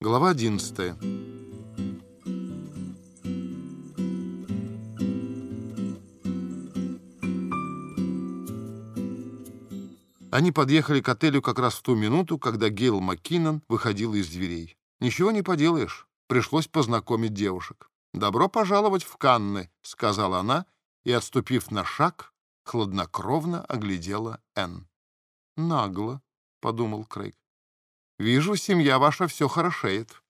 Глава 11. Они подъехали к отелю как раз в ту минуту, когда Гейл Маккинон выходила из дверей. «Ничего не поделаешь, пришлось познакомить девушек». «Добро пожаловать в Канны», — сказала она, и, отступив на шаг, хладнокровно оглядела Энн. «Нагло», — подумал Крейг. «Вижу, семья ваша все хорошеет».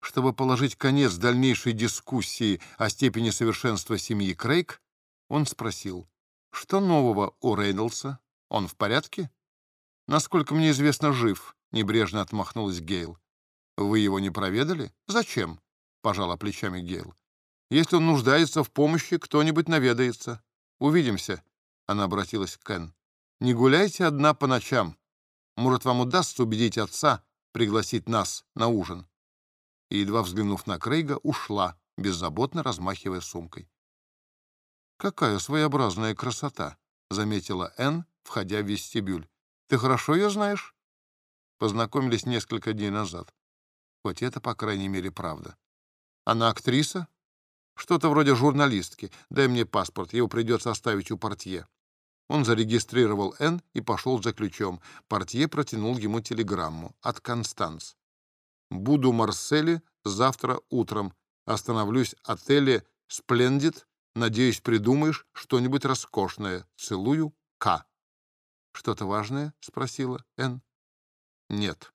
Чтобы положить конец дальнейшей дискуссии о степени совершенства семьи Крейг, он спросил, «Что нового у Рейнольдса? Он в порядке?» «Насколько мне известно, жив», — небрежно отмахнулась Гейл. «Вы его не проведали? Зачем?» — пожала плечами Гейл. «Если он нуждается в помощи, кто-нибудь наведается. Увидимся», — она обратилась к Кен. «Не гуляйте одна по ночам. Может, вам удастся убедить отца пригласить нас на ужин?» И, едва взглянув на Крейга, ушла, беззаботно размахивая сумкой. «Какая своеобразная красота!» — заметила Энн, входя в вестибюль. «Ты хорошо ее знаешь?» Познакомились несколько дней назад. Хоть это, по крайней мере, правда. Она актриса? Что-то вроде журналистки. Дай мне паспорт, его придется оставить у портье. Он зарегистрировал Н и пошел за ключом. Портье протянул ему телеграмму от Констанс. «Буду Марселе завтра утром. Остановлюсь в отеле «Сплендид». Надеюсь, придумаешь что-нибудь роскошное. Целую, К. «Что-то важное?» — спросила Н. «Нет».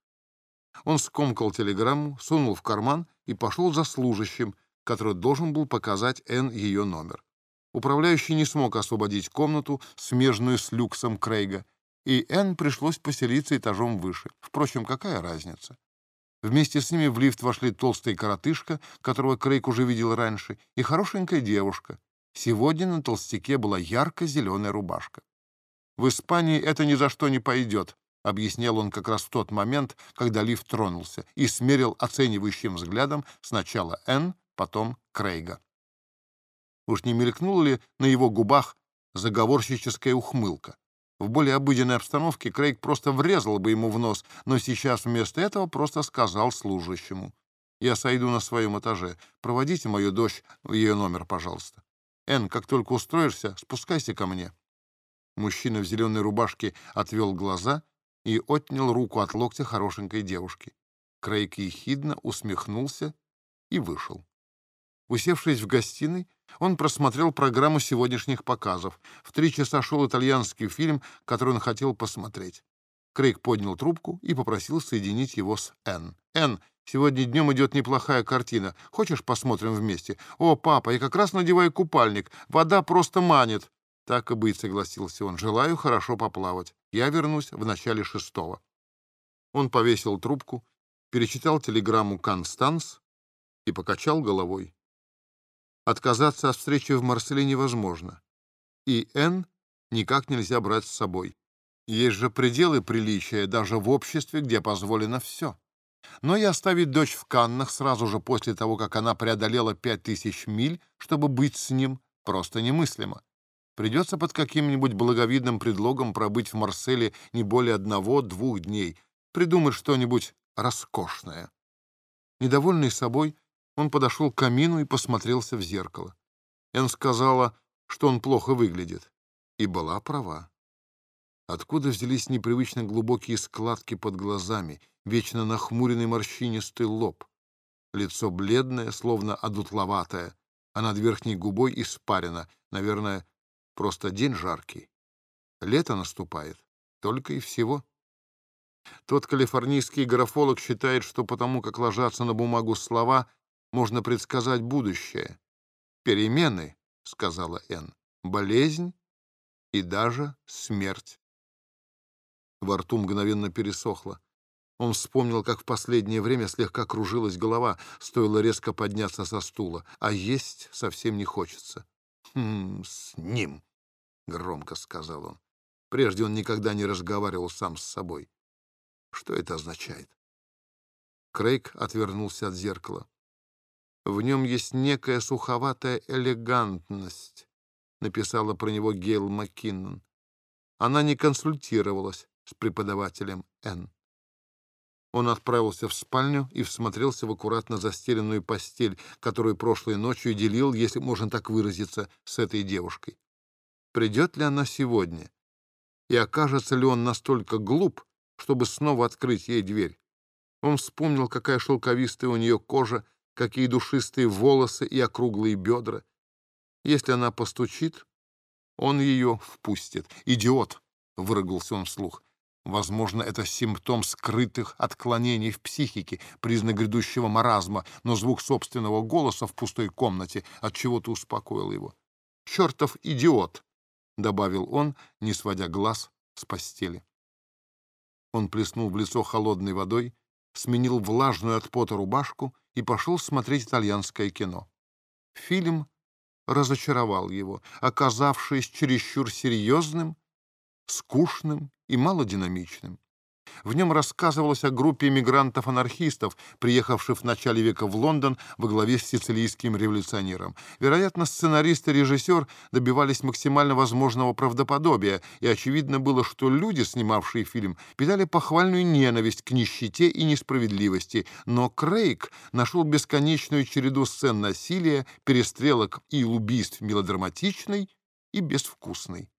Он скомкал телеграмму, сунул в карман и пошел за служащим, который должен был показать Н ее номер. Управляющий не смог освободить комнату, смежную с люксом Крейга, и Н пришлось поселиться этажом выше. Впрочем, какая разница? Вместе с ними в лифт вошли толстый коротышка, которого Крейг уже видел раньше, и хорошенькая девушка. Сегодня на толстяке была ярко-зеленая рубашка. В Испании это ни за что не пойдет, — объяснял он как раз в тот момент, когда лифт тронулся, и смерил оценивающим взглядом сначала Энн, потом Крейга. Уж не мелькнула ли на его губах заговорщическая ухмылка? В более обыденной обстановке Крейг просто врезал бы ему в нос, но сейчас вместо этого просто сказал служащему. «Я сойду на своем этаже. Проводите мою дочь в ее номер, пожалуйста. Энн, как только устроишься, спускайся ко мне». Мужчина в зеленой рубашке отвел глаза и отнял руку от локтя хорошенькой девушки. Крейг ехидно усмехнулся и вышел. Усевшись в гостиной, он просмотрел программу сегодняшних показов. В три часа шел итальянский фильм, который он хотел посмотреть. Крейг поднял трубку и попросил соединить его с Энн. «Энн, сегодня днем идет неплохая картина. Хочешь, посмотрим вместе? О, папа, я как раз надеваю купальник. Вода просто манит». «Так и быть», — согласился он. «Желаю хорошо поплавать. Я вернусь в начале шестого». Он повесил трубку, перечитал телеграмму «Констанс» и покачал головой. Отказаться от встречи в Марселе невозможно. И Н никак нельзя брать с собой. Есть же пределы приличия даже в обществе, где позволено все. Но и оставить дочь в Каннах сразу же после того, как она преодолела пять тысяч миль, чтобы быть с ним, просто немыслимо. Придется под каким-нибудь благовидным предлогом пробыть в Марселе не более одного-двух дней, придумать что-нибудь роскошное. Недовольный собой, он подошел к камину и посмотрелся в зеркало. Эн сказала, что он плохо выглядит. И была права. Откуда взялись непривычно глубокие складки под глазами, вечно нахмуренный морщинистый лоб? Лицо бледное, словно одутловатое, а над верхней губой испарено, наверное, Просто день жаркий. Лето наступает. Только и всего. Тот калифорнийский графолог считает, что потому как ложатся на бумагу слова, можно предсказать будущее. «Перемены», — сказала Энн, — «болезнь и даже смерть». Во рту мгновенно пересохло. Он вспомнил, как в последнее время слегка кружилась голова, стоило резко подняться со стула, а есть совсем не хочется. «Хм, с ним», — громко сказал он. Прежде он никогда не разговаривал сам с собой. Что это означает? Крейг отвернулся от зеркала. В нем есть некая суховатая элегантность, написала про него Гейл Маккиннон. Она не консультировалась с преподавателем Н. Он отправился в спальню и всмотрелся в аккуратно застеленную постель, которую прошлой ночью делил, если можно так выразиться, с этой девушкой. Придет ли она сегодня? И окажется ли он настолько глуп, чтобы снова открыть ей дверь? Он вспомнил, какая шелковистая у нее кожа, какие душистые волосы и округлые бедра. Если она постучит, он ее впустит. «Идиот!» — выругался он вслух. Возможно, это симптом скрытых отклонений в психике, признак грядущего маразма, но звук собственного голоса в пустой комнате от чего то успокоил его. «Чертов идиот!» — добавил он, не сводя глаз с постели. Он плеснул в лицо холодной водой, сменил влажную от пота рубашку и пошел смотреть итальянское кино. Фильм разочаровал его, оказавшись чересчур серьезным, скучным и малодинамичным. В нем рассказывалось о группе эмигрантов-анархистов, приехавших в начале века в Лондон во главе с сицилийским революционером. Вероятно, сценарист и режиссер добивались максимально возможного правдоподобия, и очевидно было, что люди, снимавшие фильм, питали похвальную ненависть к нищете и несправедливости, но Крейг нашел бесконечную череду сцен насилия, перестрелок и убийств мелодраматичной и безвкусной.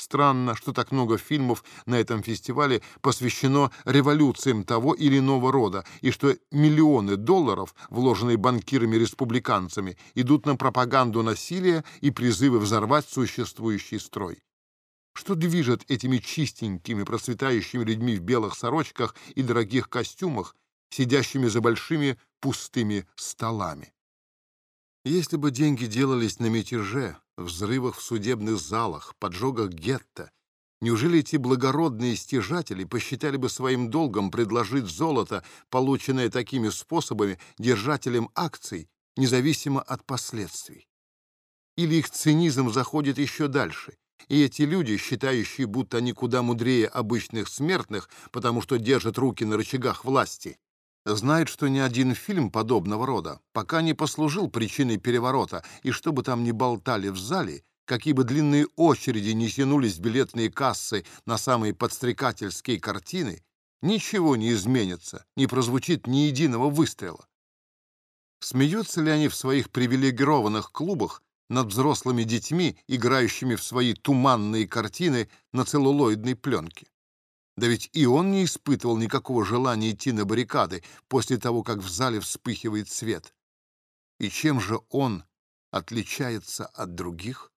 Странно, что так много фильмов на этом фестивале посвящено революциям того или иного рода, и что миллионы долларов, вложенные банкирами-республиканцами, идут на пропаганду насилия и призывы взорвать существующий строй. Что движет этими чистенькими, процветающими людьми в белых сорочках и дорогих костюмах, сидящими за большими пустыми столами? Если бы деньги делались на мятеже, взрывах в судебных залах, поджогах гетто, неужели эти благородные стяжатели посчитали бы своим долгом предложить золото, полученное такими способами, держателям акций, независимо от последствий? Или их цинизм заходит еще дальше, и эти люди, считающие, будто они куда мудрее обычных смертных, потому что держат руки на рычагах власти, знает, что ни один фильм подобного рода пока не послужил причиной переворота, и что бы там ни болтали в зале, какие бы длинные очереди не тянулись билетные кассы на самые подстрекательские картины, ничего не изменится, не прозвучит ни единого выстрела. Смеются ли они в своих привилегированных клубах над взрослыми детьми, играющими в свои туманные картины на целлулоидной пленке? Да ведь и он не испытывал никакого желания идти на баррикады после того, как в зале вспыхивает свет. И чем же он отличается от других?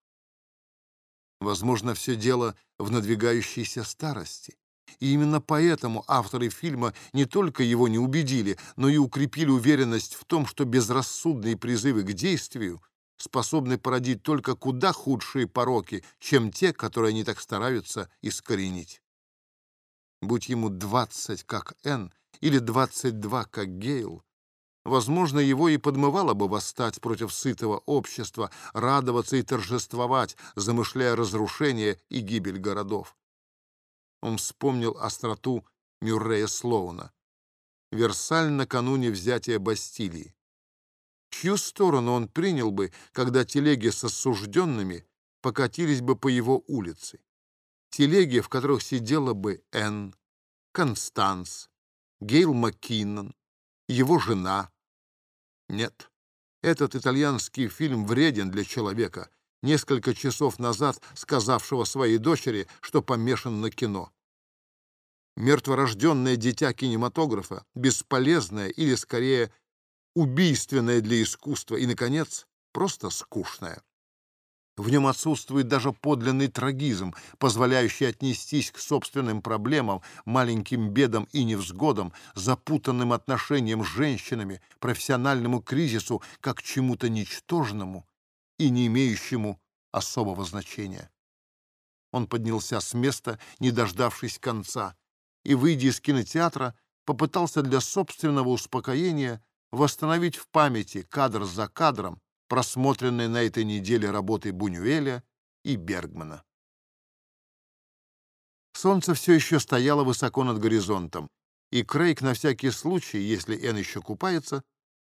Возможно, все дело в надвигающейся старости. И именно поэтому авторы фильма не только его не убедили, но и укрепили уверенность в том, что безрассудные призывы к действию способны породить только куда худшие пороки, чем те, которые они так стараются искоренить. Будь ему двадцать, как Н, или двадцать два, как Гейл, возможно, его и подмывало бы восстать против сытого общества, радоваться и торжествовать, замышляя разрушение и гибель городов. Он вспомнил остроту Мюррея Слоуна. Версаль накануне взятия Бастилии. Чью сторону он принял бы, когда телеги с осужденными покатились бы по его улице? Телеги, в которых сидела бы Энн, Констанс, Гейл Маккиннон, его жена. Нет, этот итальянский фильм вреден для человека, несколько часов назад сказавшего своей дочери, что помешан на кино. Мертворожденное дитя кинематографа, бесполезное или, скорее, убийственное для искусства и, наконец, просто скучное. В нем отсутствует даже подлинный трагизм, позволяющий отнестись к собственным проблемам, маленьким бедам и невзгодам, запутанным отношениям с женщинами, профессиональному кризису как чему-то ничтожному и не имеющему особого значения. Он поднялся с места, не дождавшись конца, и, выйдя из кинотеатра, попытался для собственного успокоения восстановить в памяти кадр за кадром просмотренные на этой неделе работы Бунюэля и Бергмана. Солнце все еще стояло высоко над горизонтом, и Крейг на всякий случай, если Эн еще купается,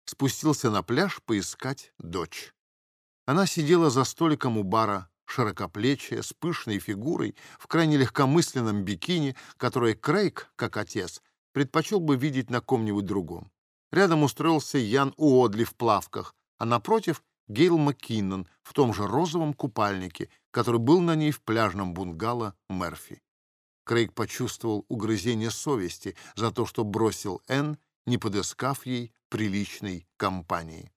спустился на пляж поискать дочь. Она сидела за столиком у бара, широкоплечья, с пышной фигурой, в крайне легкомысленном бикини, которое Крейг, как отец, предпочел бы видеть на ком-нибудь другом. Рядом устроился Ян Уодли в плавках, а напротив — Гейл Маккиннон в том же розовом купальнике, который был на ней в пляжном бунгало Мерфи. Крейг почувствовал угрызение совести за то, что бросил Энн, не подыскав ей приличной компании.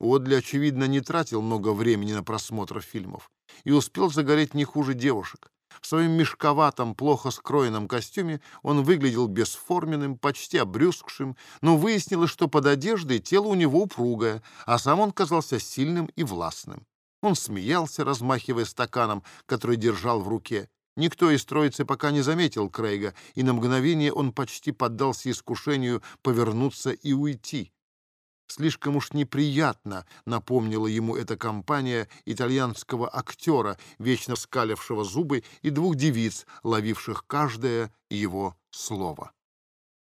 Уодли, очевидно, не тратил много времени на просмотр фильмов и успел загореть не хуже девушек. В своем мешковатом, плохо скроенном костюме он выглядел бесформенным, почти обрюзгшим, но выяснилось, что под одеждой тело у него упругое, а сам он казался сильным и властным. Он смеялся, размахивая стаканом, который держал в руке. Никто из троицы пока не заметил Крейга, и на мгновение он почти поддался искушению повернуться и уйти. Слишком уж неприятно напомнила ему эта компания итальянского актера, вечно скалившего зубы, и двух девиц, ловивших каждое его слово.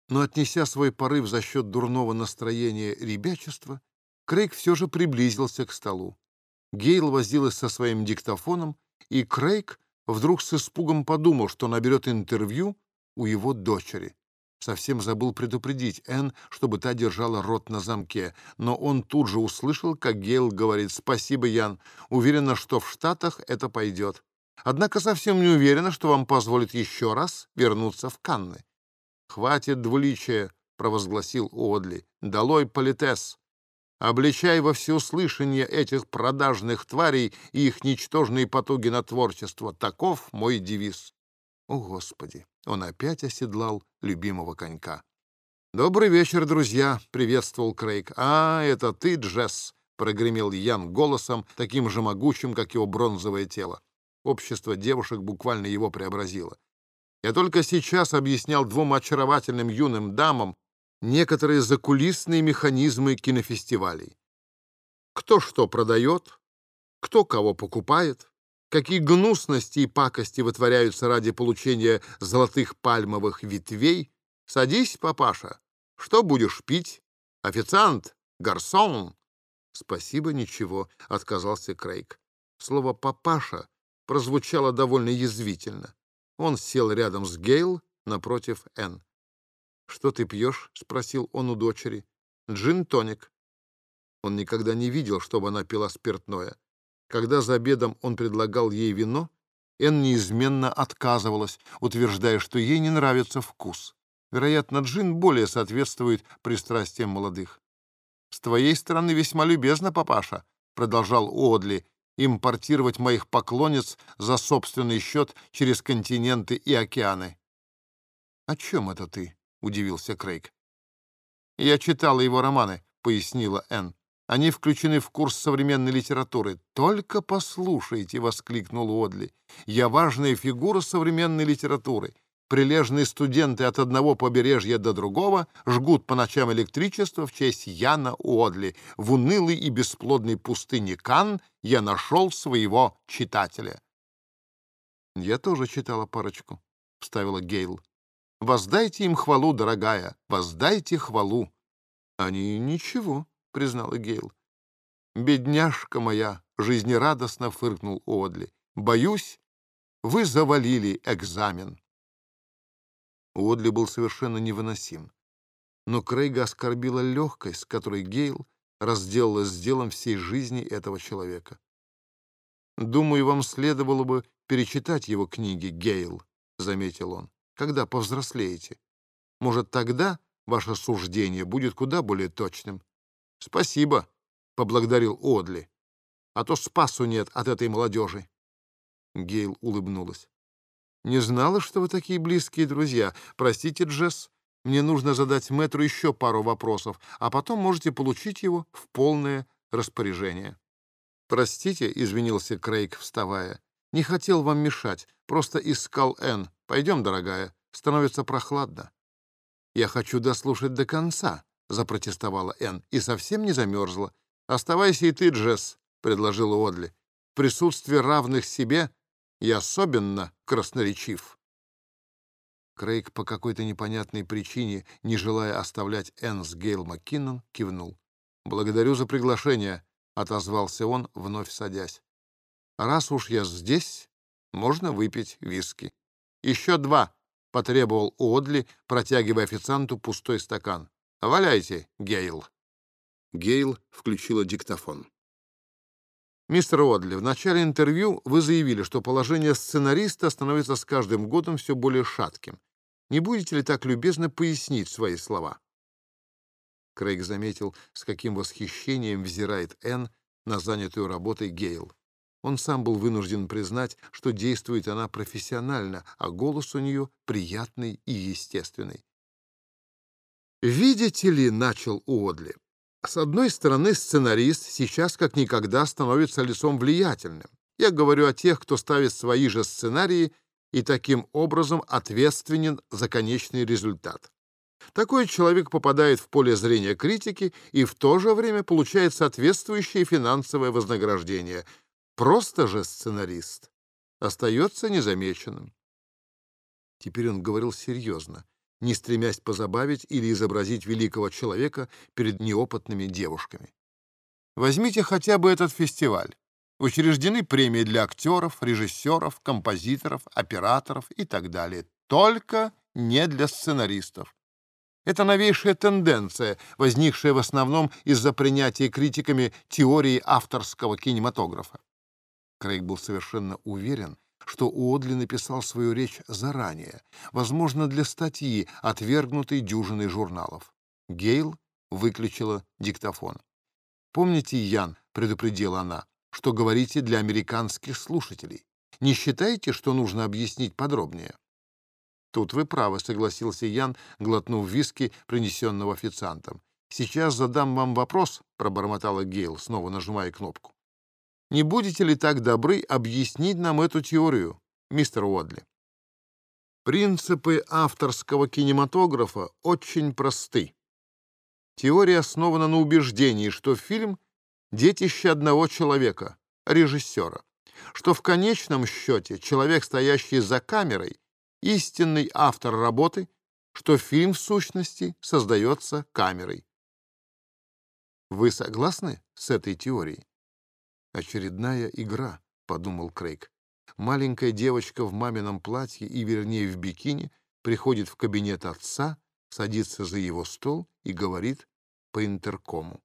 Но, отнеся свой порыв за счет дурного настроения ребячества, Крейг все же приблизился к столу. Гейл возилась со своим диктофоном, и Крейг вдруг с испугом подумал, что наберет интервью у его дочери. Совсем забыл предупредить Энн, чтобы та держала рот на замке, но он тут же услышал, как Гейл говорит «Спасибо, Ян. Уверена, что в Штатах это пойдет. Однако совсем не уверена, что вам позволит еще раз вернуться в Канны». «Хватит двуличия», — провозгласил Одли. «Долой политес. Обличай во всеуслышание этих продажных тварей и их ничтожные потуги на творчество. Таков мой девиз». О, Господи! Он опять оседлал любимого конька. «Добрый вечер, друзья!» — приветствовал Крейг. «А, это ты, Джесс!» — прогремел Ян голосом, таким же могучим, как его бронзовое тело. Общество девушек буквально его преобразило. Я только сейчас объяснял двум очаровательным юным дамам некоторые закулисные механизмы кинофестивалей. Кто что продает, кто кого покупает, какие гнусности и пакости вытворяются ради получения золотых пальмовых ветвей. Садись, папаша. Что будешь пить? Официант? Гарсон? Спасибо, ничего, — отказался Крейг. Слово «папаша» прозвучало довольно язвительно. Он сел рядом с Гейл напротив Энн. «Что ты пьешь?» — спросил он у дочери. «Джин-тоник». Он никогда не видел, чтобы она пила спиртное. Когда за обедом он предлагал ей вино, Энн неизменно отказывалась, утверждая, что ей не нравится вкус. Вероятно, джин более соответствует пристрастиям молодых. «С твоей стороны весьма любезно, папаша», — продолжал Одли, «импортировать моих поклонниц за собственный счет через континенты и океаны». «О чем это ты?» — удивился Крейг. «Я читала его романы», — пояснила Энн. Они включены в курс современной литературы. «Только послушайте!» — воскликнул Одли. «Я важная фигура современной литературы. Прилежные студенты от одного побережья до другого жгут по ночам электричество в честь Яна Уодли. В унылой и бесплодной пустыне Кан я нашел своего читателя». «Я тоже читала парочку», — вставила Гейл. «Воздайте им хвалу, дорогая, воздайте хвалу». «Они ничего», — признала Гейл. «Бедняжка моя!» — жизнерадостно фыркнул Одли. «Боюсь, вы завалили экзамен». Одли был совершенно невыносим. Но Крейга оскорбила легкость, с которой Гейл разделалась с делом всей жизни этого человека. «Думаю, вам следовало бы перечитать его книги, Гейл», — заметил он, — «когда повзрослеете. Может, тогда ваше суждение будет куда более точным». «Спасибо», — поблагодарил Одли. «А то спасу нет от этой молодежи». Гейл улыбнулась. «Не знала, что вы такие близкие друзья. Простите, Джесс, мне нужно задать мэтру еще пару вопросов, а потом можете получить его в полное распоряжение». «Простите», — извинился Крейг, вставая. «Не хотел вам мешать, просто искал Энн. Пойдем, дорогая, становится прохладно». «Я хочу дослушать до конца», — запротестовала Энн, — и совсем не замерзла. «Оставайся и ты, Джесс», — предложила Одли. «В присутствии равных себе и особенно красноречив». Крейг по какой-то непонятной причине, не желая оставлять Энн с Гейл Маккинон, кивнул. «Благодарю за приглашение», — отозвался он, вновь садясь. «Раз уж я здесь, можно выпить виски. Еще два», потребовал Одли, протягивая официанту пустой стакан. «Валяйте, Гейл». Гейл включила диктофон. «Мистер Одли, в начале интервью вы заявили, что положение сценариста становится с каждым годом все более шатким. Не будете ли так любезно пояснить свои слова?» Крейг заметил, с каким восхищением взирает Энн на занятую работой Гейл. Он сам был вынужден признать, что действует она профессионально, а голос у нее приятный и естественный. «Видите ли», — начал Уодли, — «с одной стороны, сценарист сейчас как никогда становится лицом влиятельным. Я говорю о тех, кто ставит свои же сценарии и таким образом ответственен за конечный результат. Такой человек попадает в поле зрения критики и в то же время получает соответствующее финансовое вознаграждение. Просто же сценарист остается незамеченным. Теперь он говорил серьезно, не стремясь позабавить или изобразить великого человека перед неопытными девушками. Возьмите хотя бы этот фестиваль. Учреждены премии для актеров, режиссеров, композиторов, операторов и так далее. Только не для сценаристов. Это новейшая тенденция, возникшая в основном из-за принятия критиками теории авторского кинематографа. Крейг был совершенно уверен, что Уодли написал свою речь заранее, возможно, для статьи, отвергнутой дюжиной журналов. Гейл выключила диктофон. «Помните, Ян, — предупредила она, — что говорите для американских слушателей. Не считаете, что нужно объяснить подробнее?» «Тут вы правы», — согласился Ян, глотнув виски, принесенного официантом. «Сейчас задам вам вопрос», — пробормотала Гейл, снова нажимая кнопку. «Не будете ли так добры объяснить нам эту теорию, мистер Уодли?» Принципы авторского кинематографа очень просты. Теория основана на убеждении, что фильм — детище одного человека, режиссера, что в конечном счете человек, стоящий за камерой, истинный автор работы, что фильм в сущности создается камерой. Вы согласны с этой теорией? Очередная игра, подумал Крейг. Маленькая девочка в мамином платье и, вернее, в бикини приходит в кабинет отца, садится за его стол и говорит по интеркому.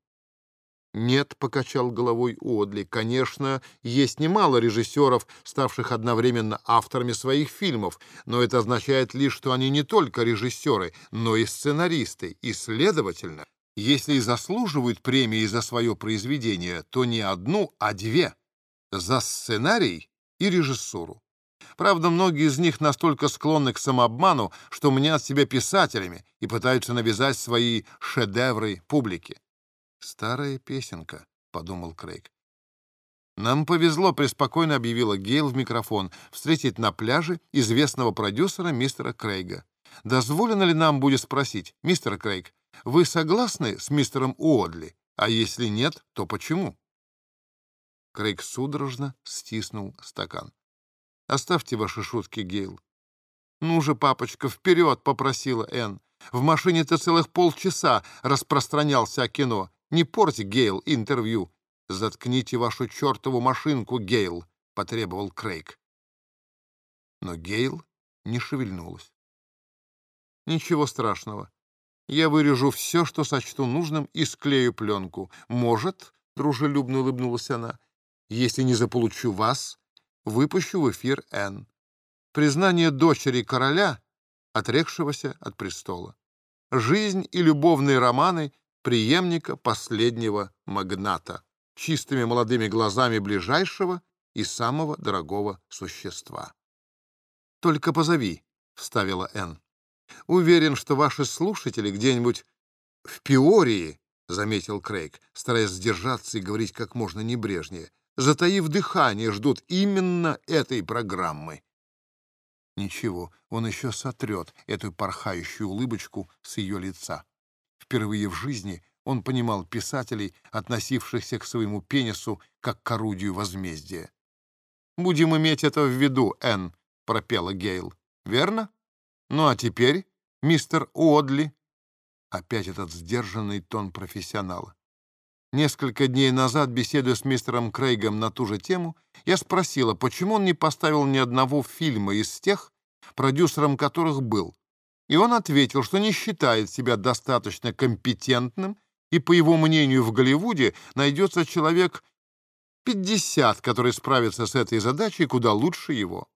«Нет», — покачал головой Одли, — «конечно, есть немало режиссеров, ставших одновременно авторами своих фильмов, но это означает лишь, что они не только режиссеры, но и сценаристы, и, следовательно, если и заслуживают премии за свое произведение, то не одну, а две — за сценарий и режиссуру. Правда, многие из них настолько склонны к самообману, что мнят себя писателями и пытаются навязать свои шедевры публике. «Старая песенка», — подумал Крейг. «Нам повезло», — преспокойно объявила Гейл в микрофон, «встретить на пляже известного продюсера мистера Крейга. Дозволено ли нам будет спросить, мистер Крейг, вы согласны с мистером Уодли? А если нет, то почему?» Крейг судорожно стиснул стакан. «Оставьте ваши шутки, Гейл». «Ну же, папочка, вперед!» — попросила Энн. «В машине-то целых полчаса распространялся о кино. Не порти, Гейл, интервью. Заткните вашу чертову машинку, Гейл, потребовал Крейг. Но Гейл не шевельнулась. Ничего страшного. Я вырежу все, что сочту нужным, и склею пленку. Может, дружелюбно улыбнулась она, если не заполучу вас, выпущу в эфир Н. Признание дочери короля, отрекшегося от престола. Жизнь и любовные романы преемника последнего магната, чистыми молодыми глазами ближайшего и самого дорогого существа. «Только позови», — вставила Энн. «Уверен, что ваши слушатели где-нибудь в Пиории», — заметил Крейг, стараясь сдержаться и говорить как можно небрежнее, затаив дыхание, ждут именно этой программы. Ничего, он еще сотрет эту порхающую улыбочку с ее лица. Впервые в жизни он понимал писателей, относившихся к своему пенису как к орудию возмездия. «Будем иметь это в виду, Энн», — пропела Гейл. «Верно? Ну а теперь, мистер Уодли...» Опять этот сдержанный тон профессионала. Несколько дней назад, беседуя с мистером Крейгом на ту же тему, я спросила, почему он не поставил ни одного фильма из тех, продюсером которых был. И он ответил, что не считает себя достаточно компетентным, и, по его мнению, в Голливуде найдется человек 50, который справится с этой задачей куда лучше его.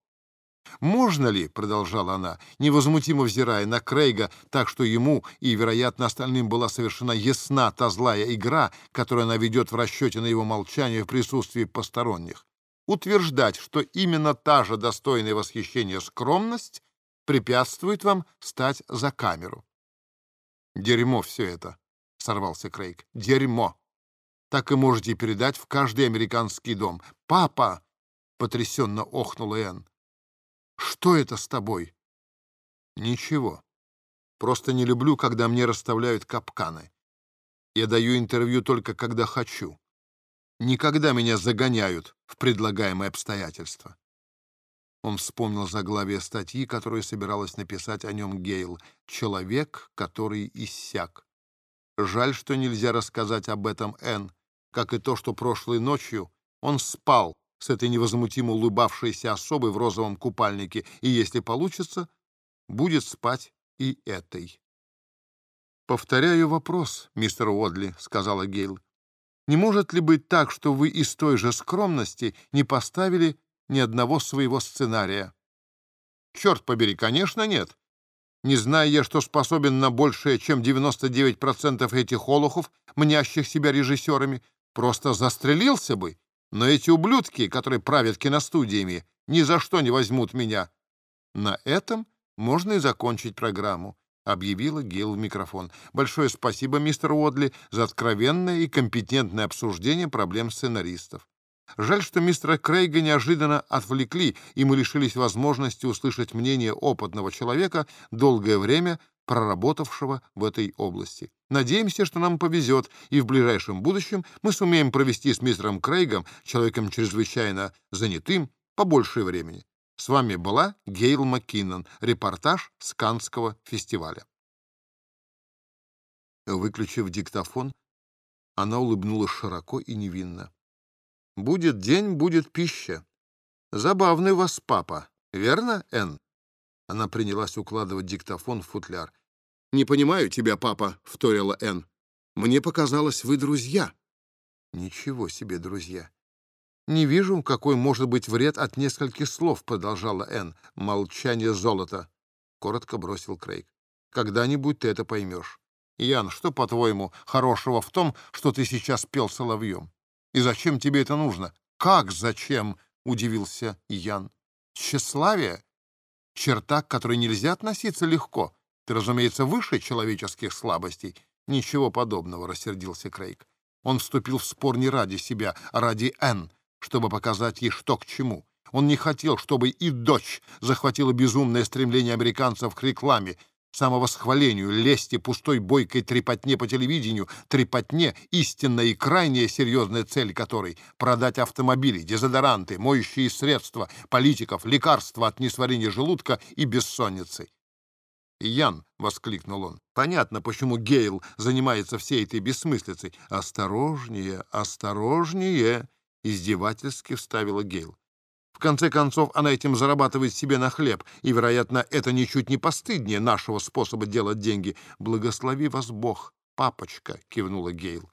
«Можно ли, — продолжала она, невозмутимо взирая на Крейга, так что ему и, вероятно, остальным была совершена ясна та злая игра, которую она ведет в расчете на его молчание в присутствии посторонних, утверждать, что именно та же достойная восхищения скромность препятствует вам стать за камеру?» «Дерьмо все это», — сорвался Крейг. «Дерьмо! Так и можете передать в каждый американский дом. Папа!» — потрясенно охнула Энн. Что это с тобой? Ничего. Просто не люблю, когда мне расставляют капканы. Я даю интервью только когда хочу. Никогда меня загоняют в предлагаемые обстоятельства. Он вспомнил заглавие статьи, которую собиралась написать о нем Гейл. «Человек, который иссяк». Жаль, что нельзя рассказать об этом Энн, как и то, что прошлой ночью он спал с этой невозмутимо улыбавшейся особой в розовом купальнике, и, если получится, будет спать и этой. «Повторяю вопрос, мистер Уодли», — сказала Гейл. «Не может ли быть так, что вы из той же скромности не поставили ни одного своего сценария?» «Черт побери, конечно, нет. Не зная я, что способен на большее, чем 99% этих олухов, мнящих себя режиссерами, просто застрелился бы но эти ублюдки, которые правят киностудиями, ни за что не возьмут меня. На этом можно и закончить программу, объявила Гейл в микрофон. Большое спасибо, мистер Уодли, за откровенное и компетентное обсуждение проблем сценаристов. Жаль, что мистера Крейга неожиданно отвлекли, и мы лишились возможности услышать мнение опытного человека, долгое время проработавшего в этой области. Надеемся, что нам повезет, и в ближайшем будущем мы сумеем провести с мистером Крейгом, человеком чрезвычайно занятым, побольше времени. С вами была Гейл Маккинон, репортаж с Канского фестиваля. Выключив диктофон, она улыбнулась широко и невинно. «Будет день, будет пища. Забавный у вас папа, верно, Энн?» Она принялась укладывать диктофон в футляр. «Не понимаю тебя, папа», — вторила Энн. «Мне показалось, вы друзья». «Ничего себе, друзья». «Не вижу, какой может быть вред от нескольких слов», — продолжала Энн. «Молчание золота», — коротко бросил Крейг. «Когда-нибудь ты это поймешь. Ян, что, по-твоему, хорошего в том, что ты сейчас пел соловьем? И зачем тебе это нужно?» «Как зачем?» — удивился Ян. «Тщеславие? Черта, к которой нельзя относиться легко». Ты, разумеется, выше человеческих слабостей. Ничего подобного, — рассердился Крейг. Он вступил в спор не ради себя, а ради Энн, чтобы показать ей, что к чему. Он не хотел, чтобы и дочь захватила безумное стремление американцев к рекламе, самовосхвалению, лести, пустой бойкой трепотне по телевидению, трепотне, истинная и крайняя серьезная цель которой — продать автомобили, дезодоранты, моющие средства, политиков, лекарства от несварения желудка и бессонницы. «Ян!» — воскликнул он. «Понятно, почему Гейл занимается всей этой бессмыслицей. Осторожнее, осторожнее!» — издевательски вставила Гейл. В конце концов, она этим зарабатывает себе на хлеб, и, вероятно, это ничуть не постыднее нашего способа делать деньги. «Благослови вас Бог, папочка!» — кивнула Гейл.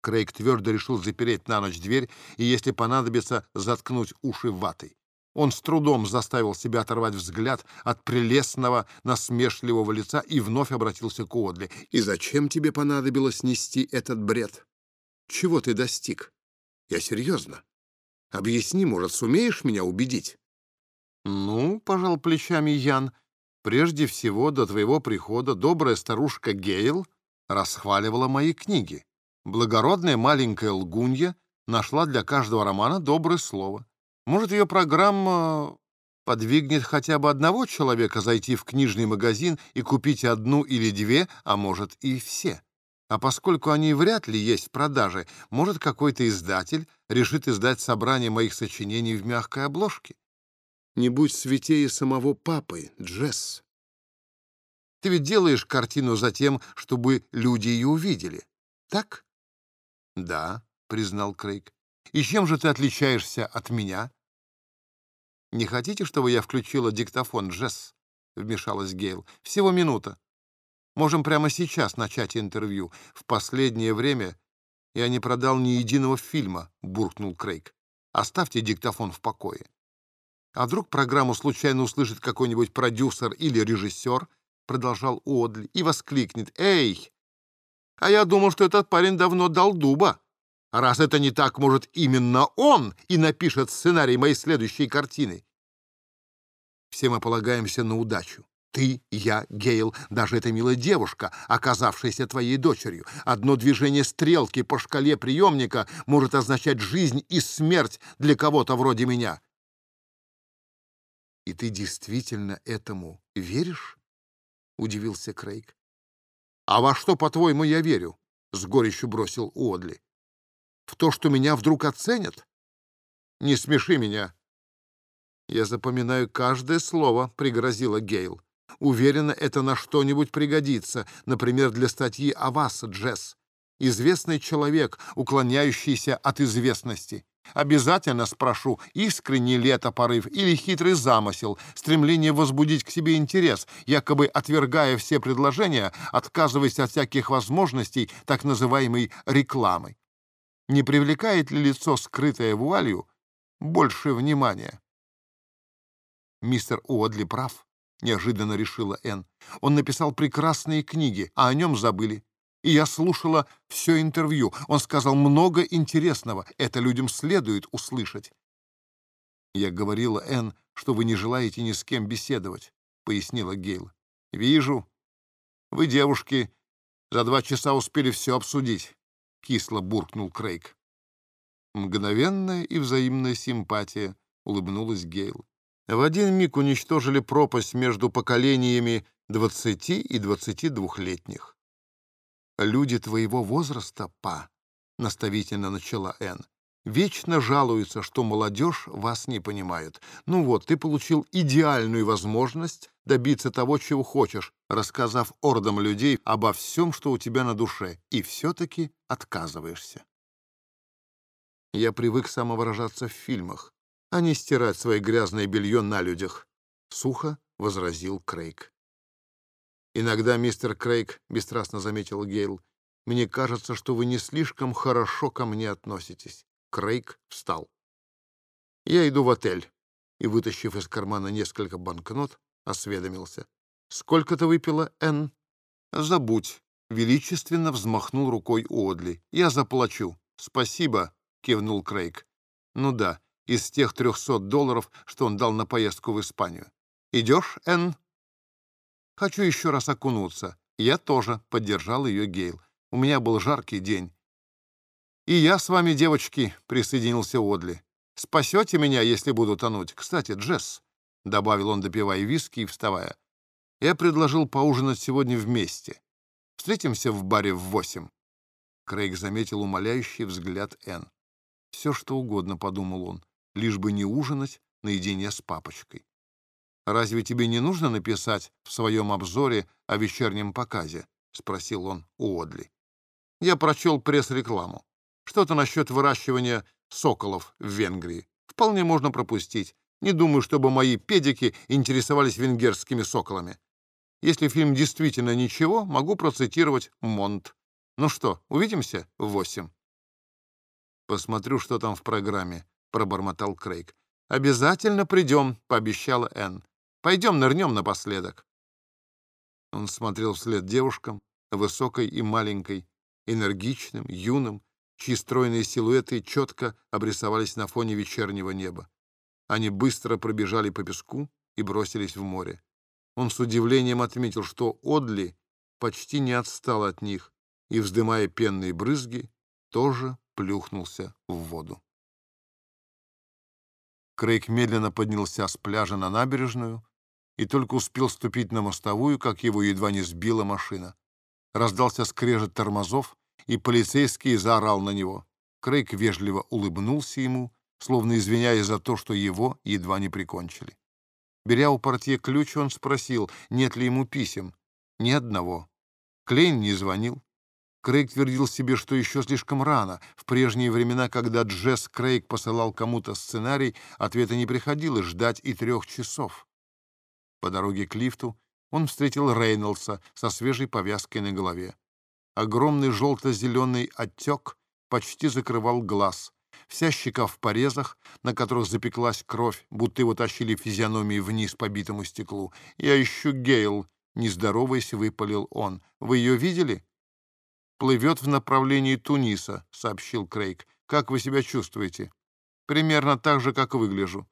Крейг твердо решил запереть на ночь дверь и, если понадобится, заткнуть уши ватой. Он с трудом заставил себя оторвать взгляд от прелестного, насмешливого лица и вновь обратился к Одли. «И зачем тебе понадобилось нести этот бред? Чего ты достиг? Я серьезно. Объясни, может, сумеешь меня убедить?» «Ну, — пожал плечами Ян, — прежде всего до твоего прихода добрая старушка Гейл расхваливала мои книги. Благородная маленькая лгунья нашла для каждого романа доброе слово. Может, ее программа подвигнет хотя бы одного человека зайти в книжный магазин и купить одну или две, а может и все. А поскольку они вряд ли есть в продаже, может, какой-то издатель решит издать собрание моих сочинений в мягкой обложке. Не будь святее самого папы, Джесс. Ты ведь делаешь картину за тем, чтобы люди ее увидели, так? Да, признал Крейг. И чем же ты отличаешься от меня? «Не хотите, чтобы я включила диктофон, Джесс?» — вмешалась Гейл. «Всего минута. Можем прямо сейчас начать интервью. В последнее время я не продал ни единого фильма», — буркнул Крейг. «Оставьте диктофон в покое». «А вдруг программу случайно услышит какой-нибудь продюсер или режиссер?» — продолжал Уодли, и воскликнет. «Эй! А я думал, что этот парень давно дал дуба. А раз это не так, может, именно он и напишет сценарий моей следующей картины. Все мы полагаемся на удачу. Ты, я, Гейл, даже эта милая девушка, оказавшаяся твоей дочерью. Одно движение стрелки по шкале приемника может означать жизнь и смерть для кого-то вроде меня. «И ты действительно этому веришь?» — удивился Крейг. «А во что, по-твоему, я верю?» — с горечью бросил Уодли. В то, что меня вдруг оценят? Не смеши меня. Я запоминаю каждое слово, пригрозила Гейл. Уверена, это на что-нибудь пригодится, например, для статьи о вас, Джесс. Известный человек, уклоняющийся от известности. Обязательно спрошу, искренний ли это порыв или хитрый замысел, стремление возбудить к себе интерес, якобы отвергая все предложения, отказываясь от всяких возможностей так называемой рекламы не привлекает ли лицо, скрытое вуалью, больше внимания? Мистер Уодли прав, неожиданно решила Энн. Он написал прекрасные книги, а о нем забыли. И я слушала все интервью. Он сказал много интересного. Это людям следует услышать. Я говорила Энн, что вы не желаете ни с кем беседовать, пояснила Гейл. Вижу. Вы, девушки, за два часа успели все обсудить. — кисло буркнул Крейг. Мгновенная и взаимная симпатия, — улыбнулась Гейл. В один миг уничтожили пропасть между поколениями двадцати и двадцати двухлетних. «Люди твоего возраста, па», — наставительно начала Энн, Вечно жалуются, что молодежь вас не понимает. Ну вот, ты получил идеальную возможность добиться того, чего хочешь, рассказав ордам людей обо всем, что у тебя на душе, и все-таки отказываешься. Я привык самовыражаться в фильмах, а не стирать свое грязное белье на людях, — сухо возразил Крейг. Иногда, мистер Крейг, — бесстрастно заметил Гейл, — мне кажется, что вы не слишком хорошо ко мне относитесь. Крейг встал. «Я иду в отель», и, вытащив из кармана несколько банкнот, осведомился. «Сколько ты выпила, Энн?» «Забудь», — величественно взмахнул рукой Уодли. «Я заплачу». «Спасибо», — кивнул Крейг. «Ну да, из тех трехсот долларов, что он дал на поездку в Испанию. Идешь, Энн?» «Хочу еще раз окунуться». «Я тоже», — поддержал ее Гейл. «У меня был жаркий день. «И я с вами, девочки», — присоединился Одли. «Спасете меня, если буду тонуть? Кстати, Джесс», — добавил он, допивая виски и вставая, — «я предложил поужинать сегодня вместе. Встретимся в баре в восемь». Крейг заметил умоляющий взгляд Энн. «Все, что угодно», — подумал он, — «лишь бы не ужинать наедине с папочкой». «Разве тебе не нужно написать в своем обзоре о вечернем показе?» — спросил он у Одли. «Я прочел пресс-рекламу. Что-то насчет выращивания соколов в Венгрии. Вполне можно пропустить. Не думаю, чтобы мои педики интересовались венгерскими соколами. Если фильм действительно ничего, могу процитировать Монт. Ну что, увидимся в восемь? Посмотрю, что там в программе, — пробормотал Крейг. «Обязательно придем», — пообещала Энн. «Пойдем нырнем напоследок». Он смотрел вслед девушкам, высокой и маленькой, энергичным, юным, чьи стройные силуэты четко обрисовались на фоне вечернего неба. Они быстро пробежали по песку и бросились в море. Он с удивлением отметил, что Одли почти не отстал от них и, вздымая пенные брызги, тоже плюхнулся в воду. Крейг медленно поднялся с пляжа на набережную и только успел ступить на мостовую, как его едва не сбила машина. Раздался скрежет тормозов, и полицейский заорал на него. Крейг вежливо улыбнулся ему, словно извиняясь за то, что его едва не прикончили. Беря у портье ключ, он спросил, нет ли ему писем. Ни одного. Клейн не звонил. Крейг твердил себе, что еще слишком рано. В прежние времена, когда Джесс Крейг посылал кому-то сценарий, ответа не приходилось ждать и трех часов. По дороге к лифту он встретил Рейнольдса со свежей повязкой на голове. Огромный желто-зеленый отек почти закрывал глаз. Вся щека в порезах, на которых запеклась кровь, будто его тащили физиономией вниз по битому стеклу. «Я ищу Гейл», — нездороваясь, выпалил он. «Вы ее видели?» «Плывет в направлении Туниса», — сообщил Крейг. «Как вы себя чувствуете?» «Примерно так же, как выгляжу.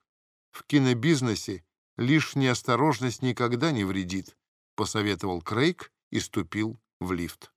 В кинобизнесе лишняя осторожность никогда не вредит», — посоветовал Крейг и ступил в лифт.